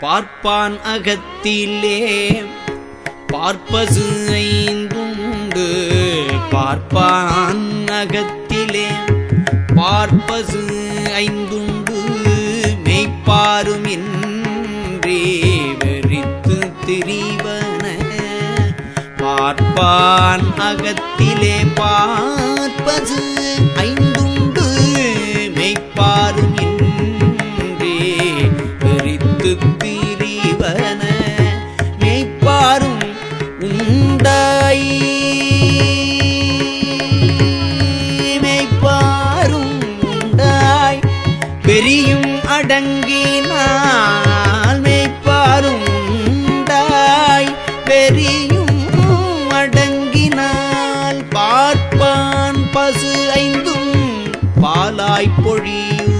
பார்ப்பான் அகத்திலே. பார்ப்பசு ஐந்துண்டு. பார்ப்பான் அகத்திலே. பார்ப்பசு ஐந்துண்டு. மெய்ப்பாரும் இன்றே வெறித்து திரிவன. பார்ப்பான் அகத்திலே. பார்ப்பசு ஐந்துண்டு. மெய்ப்பாரும் இன்றே வெறித்து வெறியும் அடங்கினால் மேய்ப்பாரும் உண்டாய். வெறியும் அடங்கினால் பார்ப்பான் பசு ஐந்தும். பாலாய் பொழியும்